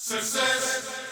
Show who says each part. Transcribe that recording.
Speaker 1: Success.